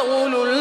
إله واحد وليذكر أولو